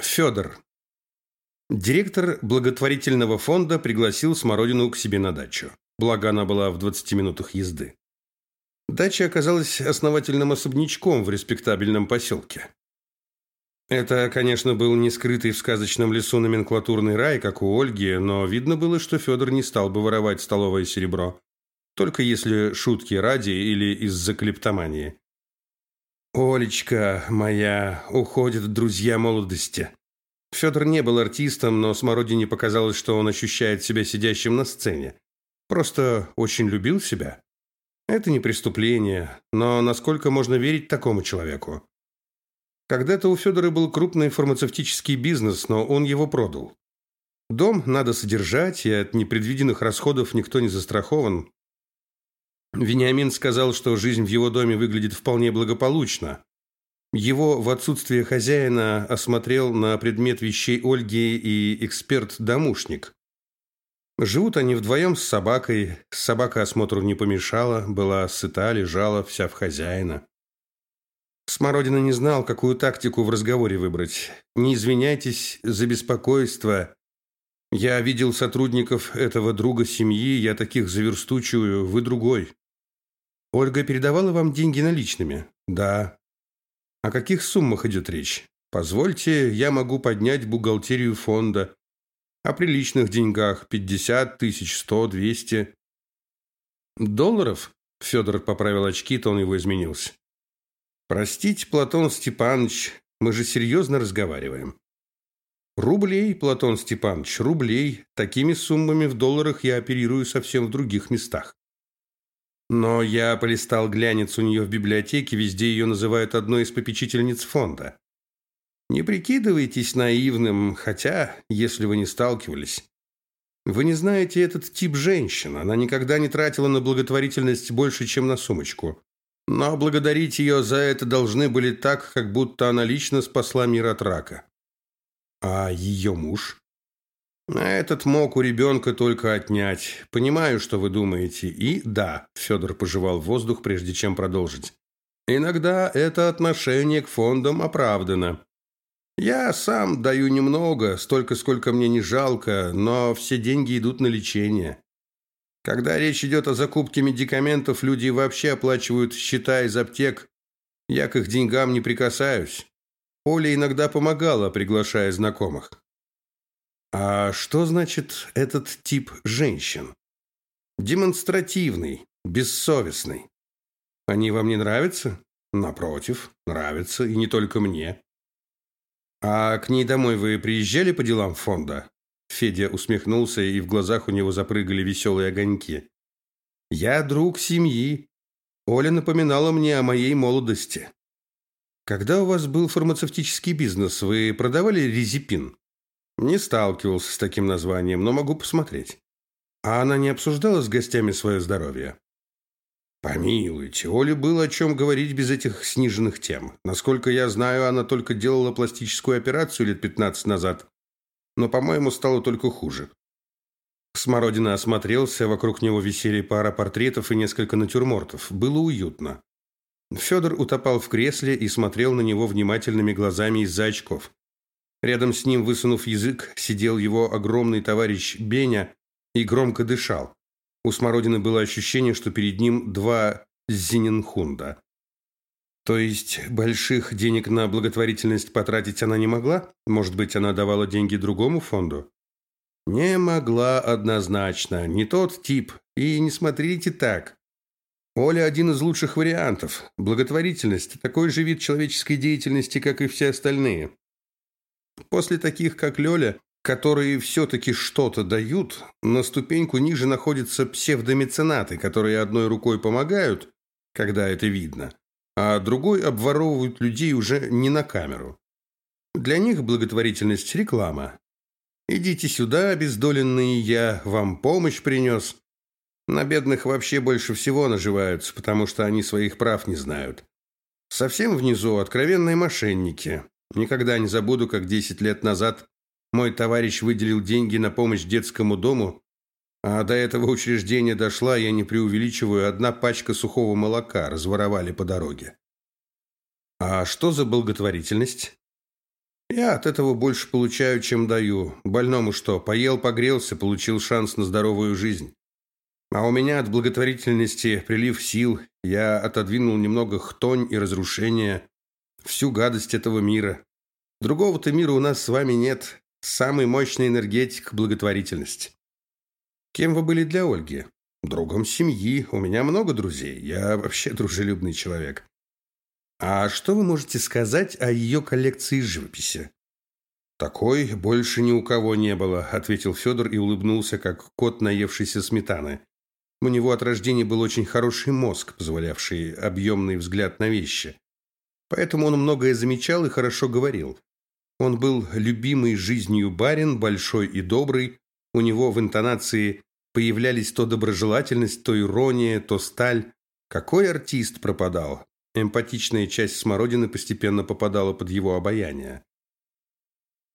Федор. Директор благотворительного фонда пригласил Смородину к себе на дачу. Благо, она была в 20 минутах езды. Дача оказалась основательным особнячком в респектабельном поселке. Это, конечно, был не скрытый в сказочном лесу номенклатурный рай, как у Ольги, но видно было, что Федор не стал бы воровать столовое серебро. Только если шутки ради или из-за клептомании. «Олечка моя, уходят друзья молодости». Федор не был артистом, но Смородине показалось, что он ощущает себя сидящим на сцене. Просто очень любил себя. Это не преступление, но насколько можно верить такому человеку? Когда-то у Федора был крупный фармацевтический бизнес, но он его продал. Дом надо содержать, и от непредвиденных расходов никто не застрахован. Вениамин сказал, что жизнь в его доме выглядит вполне благополучно. Его в отсутствие хозяина осмотрел на предмет вещей Ольги и эксперт-домушник. Живут они вдвоем с собакой. Собака осмотру не помешала, была сыта, лежала вся в хозяина. Смородина не знал, какую тактику в разговоре выбрать. «Не извиняйтесь за беспокойство. Я видел сотрудников этого друга семьи, я таких заверстучую, вы другой». Ольга передавала вам деньги наличными? Да. О каких суммах идет речь? Позвольте, я могу поднять бухгалтерию фонда. О приличных деньгах. 50 тысяч, 100, 200. Долларов? Федор поправил очки, то он его изменился. Простите, Платон Степанович, мы же серьезно разговариваем. Рублей, Платон Степанович, рублей. Такими суммами в долларах я оперирую совсем в других местах. Но я полистал глянец у нее в библиотеке, везде ее называют одной из попечительниц фонда. Не прикидывайтесь наивным, хотя, если вы не сталкивались. Вы не знаете этот тип женщин. Она никогда не тратила на благотворительность больше, чем на сумочку. Но благодарить ее за это должны были так, как будто она лично спасла мир от рака. А ее муж? Этот мог у ребенка только отнять. Понимаю, что вы думаете. И да, Федор пожевал воздух, прежде чем продолжить. Иногда это отношение к фондам оправдано. Я сам даю немного, столько, сколько мне не жалко, но все деньги идут на лечение. Когда речь идет о закупке медикаментов, люди вообще оплачивают счета из аптек. Я к их деньгам не прикасаюсь. Оля иногда помогала, приглашая знакомых. А что значит этот тип женщин? Демонстративный, бессовестный. Они вам не нравятся? Напротив, нравятся, и не только мне. А к ней домой вы приезжали по делам фонда? Федя усмехнулся, и в глазах у него запрыгали веселые огоньки. Я друг семьи. Оля напоминала мне о моей молодости. Когда у вас был фармацевтический бизнес, вы продавали резепин? Не сталкивался с таким названием, но могу посмотреть. А она не обсуждала с гостями свое здоровье? Помилуйте, Оле было о чем говорить без этих сниженных тем. Насколько я знаю, она только делала пластическую операцию лет 15 назад. Но, по-моему, стало только хуже. Смородина осмотрелся, вокруг него висели пара портретов и несколько натюрмортов. Было уютно. Федор утопал в кресле и смотрел на него внимательными глазами из-за очков. Рядом с ним, высунув язык, сидел его огромный товарищ Беня и громко дышал. У Смородины было ощущение, что перед ним два Зиненхунда. То есть больших денег на благотворительность потратить она не могла? Может быть, она давала деньги другому фонду? Не могла однозначно. Не тот тип. И не смотрите так. Оля один из лучших вариантов. Благотворительность – такой же вид человеческой деятельности, как и все остальные. После таких, как Лёля, которые все-таки что-то дают, на ступеньку ниже находятся псевдомеценаты, которые одной рукой помогают, когда это видно, а другой обворовывают людей уже не на камеру. Для них благотворительность – реклама. «Идите сюда, обездоленные, я вам помощь принес». На бедных вообще больше всего наживаются, потому что они своих прав не знают. Совсем внизу откровенные мошенники. Никогда не забуду, как 10 лет назад мой товарищ выделил деньги на помощь детскому дому, а до этого учреждения дошла, я не преувеличиваю, одна пачка сухого молока разворовали по дороге. А что за благотворительность? Я от этого больше получаю, чем даю. Больному что, поел, погрелся, получил шанс на здоровую жизнь. А у меня от благотворительности прилив сил. Я отодвинул немного хтонь и разрушения, всю гадость этого мира. Другого-то мира у нас с вами нет. Самый мощный энергетик – благотворительность. Кем вы были для Ольги? Другом семьи. У меня много друзей. Я вообще дружелюбный человек. А что вы можете сказать о ее коллекции живописи? Такой больше ни у кого не было, ответил Федор и улыбнулся, как кот, наевшийся сметаны. У него от рождения был очень хороший мозг, позволявший объемный взгляд на вещи. Поэтому он многое замечал и хорошо говорил. Он был любимый жизнью барин, большой и добрый. У него в интонации появлялись то доброжелательность, то ирония, то сталь. Какой артист пропадал? Эмпатичная часть Смородины постепенно попадала под его обаяние.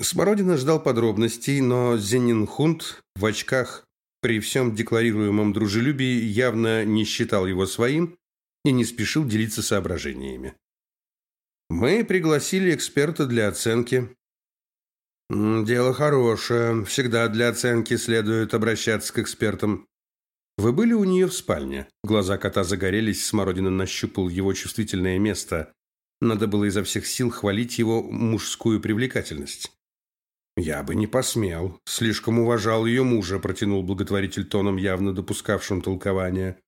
Смородина ждал подробностей, но Зенинхунд в очках при всем декларируемом дружелюбии явно не считал его своим и не спешил делиться соображениями. Мы пригласили эксперта для оценки. Дело хорошее. Всегда для оценки следует обращаться к экспертам. Вы были у нее в спальне? Глаза кота загорелись, Смородина нащупал его чувствительное место. Надо было изо всех сил хвалить его мужскую привлекательность. Я бы не посмел. Слишком уважал ее мужа, протянул благотворитель тоном, явно допускавшим толкование.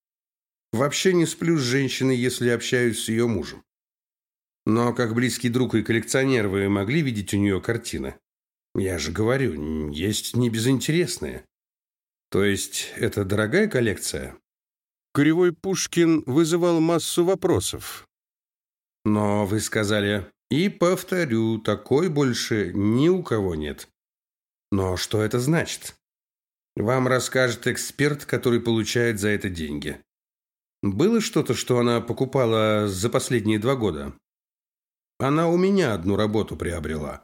Вообще не сплю с женщиной, если общаюсь с ее мужем. Но как близкий друг и коллекционер вы могли видеть у нее картины? Я же говорю, есть не безинтересные. То есть это дорогая коллекция? Кривой Пушкин вызывал массу вопросов. Но вы сказали, и повторю, такой больше ни у кого нет. Но что это значит? Вам расскажет эксперт, который получает за это деньги. Было что-то, что она покупала за последние два года? Она у меня одну работу приобрела.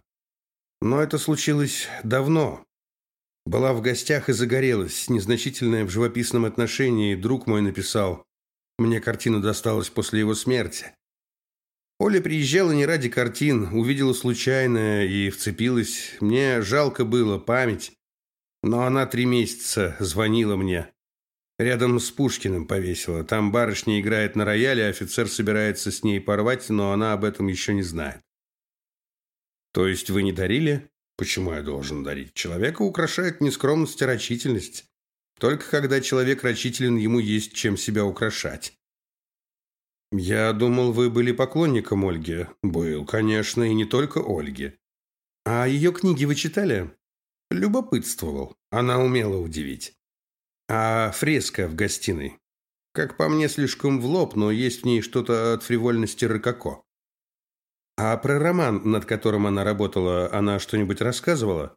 Но это случилось давно. Была в гостях и загорелась, незначительная в живописном отношении, друг мой написал. Мне картина досталась после его смерти. Оля приезжала не ради картин, увидела случайно и вцепилась. Мне жалко было, память. Но она три месяца звонила мне. Рядом с Пушкиным повесила. Там барышня играет на рояле, офицер собирается с ней порвать, но она об этом еще не знает. То есть вы не дарили? Почему я должен дарить? Человека украшает нескромность и рачительность. Только когда человек рачителен, ему есть чем себя украшать. Я думал, вы были поклонником Ольги. Был, конечно, и не только Ольги. А ее книги вы читали? Любопытствовал. Она умела удивить. А фреска в гостиной? Как по мне, слишком в лоб, но есть в ней что-то от фривольности рококо. А про роман, над которым она работала, она что-нибудь рассказывала?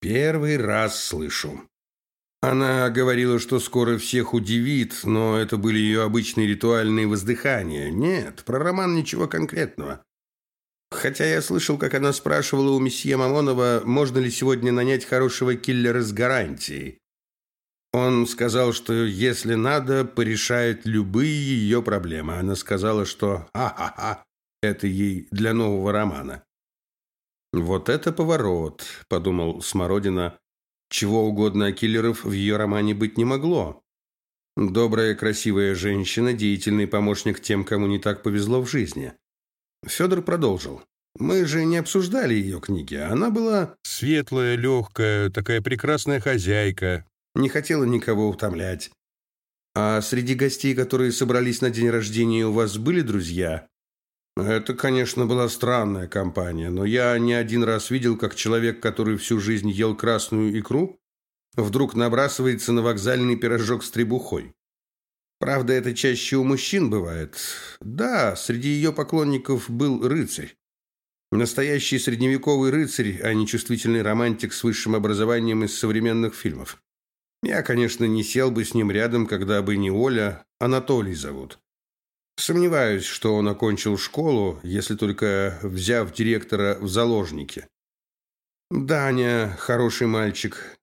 Первый раз слышу. Она говорила, что скоро всех удивит, но это были ее обычные ритуальные воздыхания. Нет, про роман ничего конкретного. Хотя я слышал, как она спрашивала у месье Мамонова, можно ли сегодня нанять хорошего киллера с гарантией. Он сказал, что если надо, порешает любые ее проблемы. Она сказала, что «ха-ха-ха, это ей для нового романа». «Вот это поворот», – подумал Смородина. «Чего угодно о киллеров в ее романе быть не могло. Добрая, красивая женщина, деятельный помощник тем, кому не так повезло в жизни». Федор продолжил. «Мы же не обсуждали ее книги. Она была светлая, легкая, такая прекрасная хозяйка, не хотела никого утомлять. А среди гостей, которые собрались на день рождения, у вас были друзья? Это, конечно, была странная компания, но я не один раз видел, как человек, который всю жизнь ел красную икру, вдруг набрасывается на вокзальный пирожок с требухой. Правда, это чаще у мужчин бывает. Да, среди ее поклонников был рыцарь. Настоящий средневековый рыцарь, а не чувствительный романтик с высшим образованием из современных фильмов. Я, конечно, не сел бы с ним рядом, когда бы не Оля, Анатолий зовут. Сомневаюсь, что он окончил школу, если только взяв директора в заложники. Даня хороший мальчик.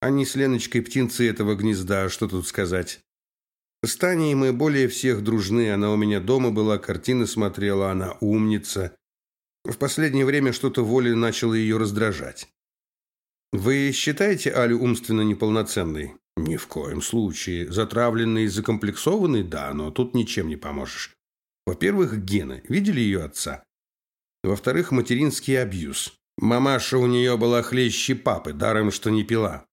Они с Леночкой птенцы этого гнезда, что тут сказать. С Таней мы более всех дружны, она у меня дома была, картины смотрела, она умница. В последнее время что-то воли начало ее раздражать. Вы считаете Алю умственно неполноценной? Ни в коем случае. Затравленный и закомплексованный, да, но тут ничем не поможешь. Во-первых, гены. Видели ее отца? Во-вторых, материнский абьюз. Мамаша у нее была хлеще папы, даром что не пила.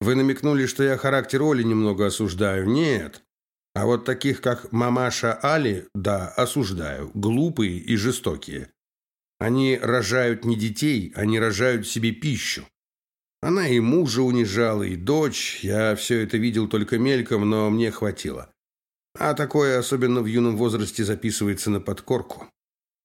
Вы намекнули, что я характер Оли немного осуждаю. Нет. А вот таких, как мамаша Али, да, осуждаю. Глупые и жестокие. Они рожают не детей, они рожают себе пищу. Она и мужа унижала, и дочь. Я все это видел только мельком, но мне хватило. А такое, особенно в юном возрасте, записывается на подкорку.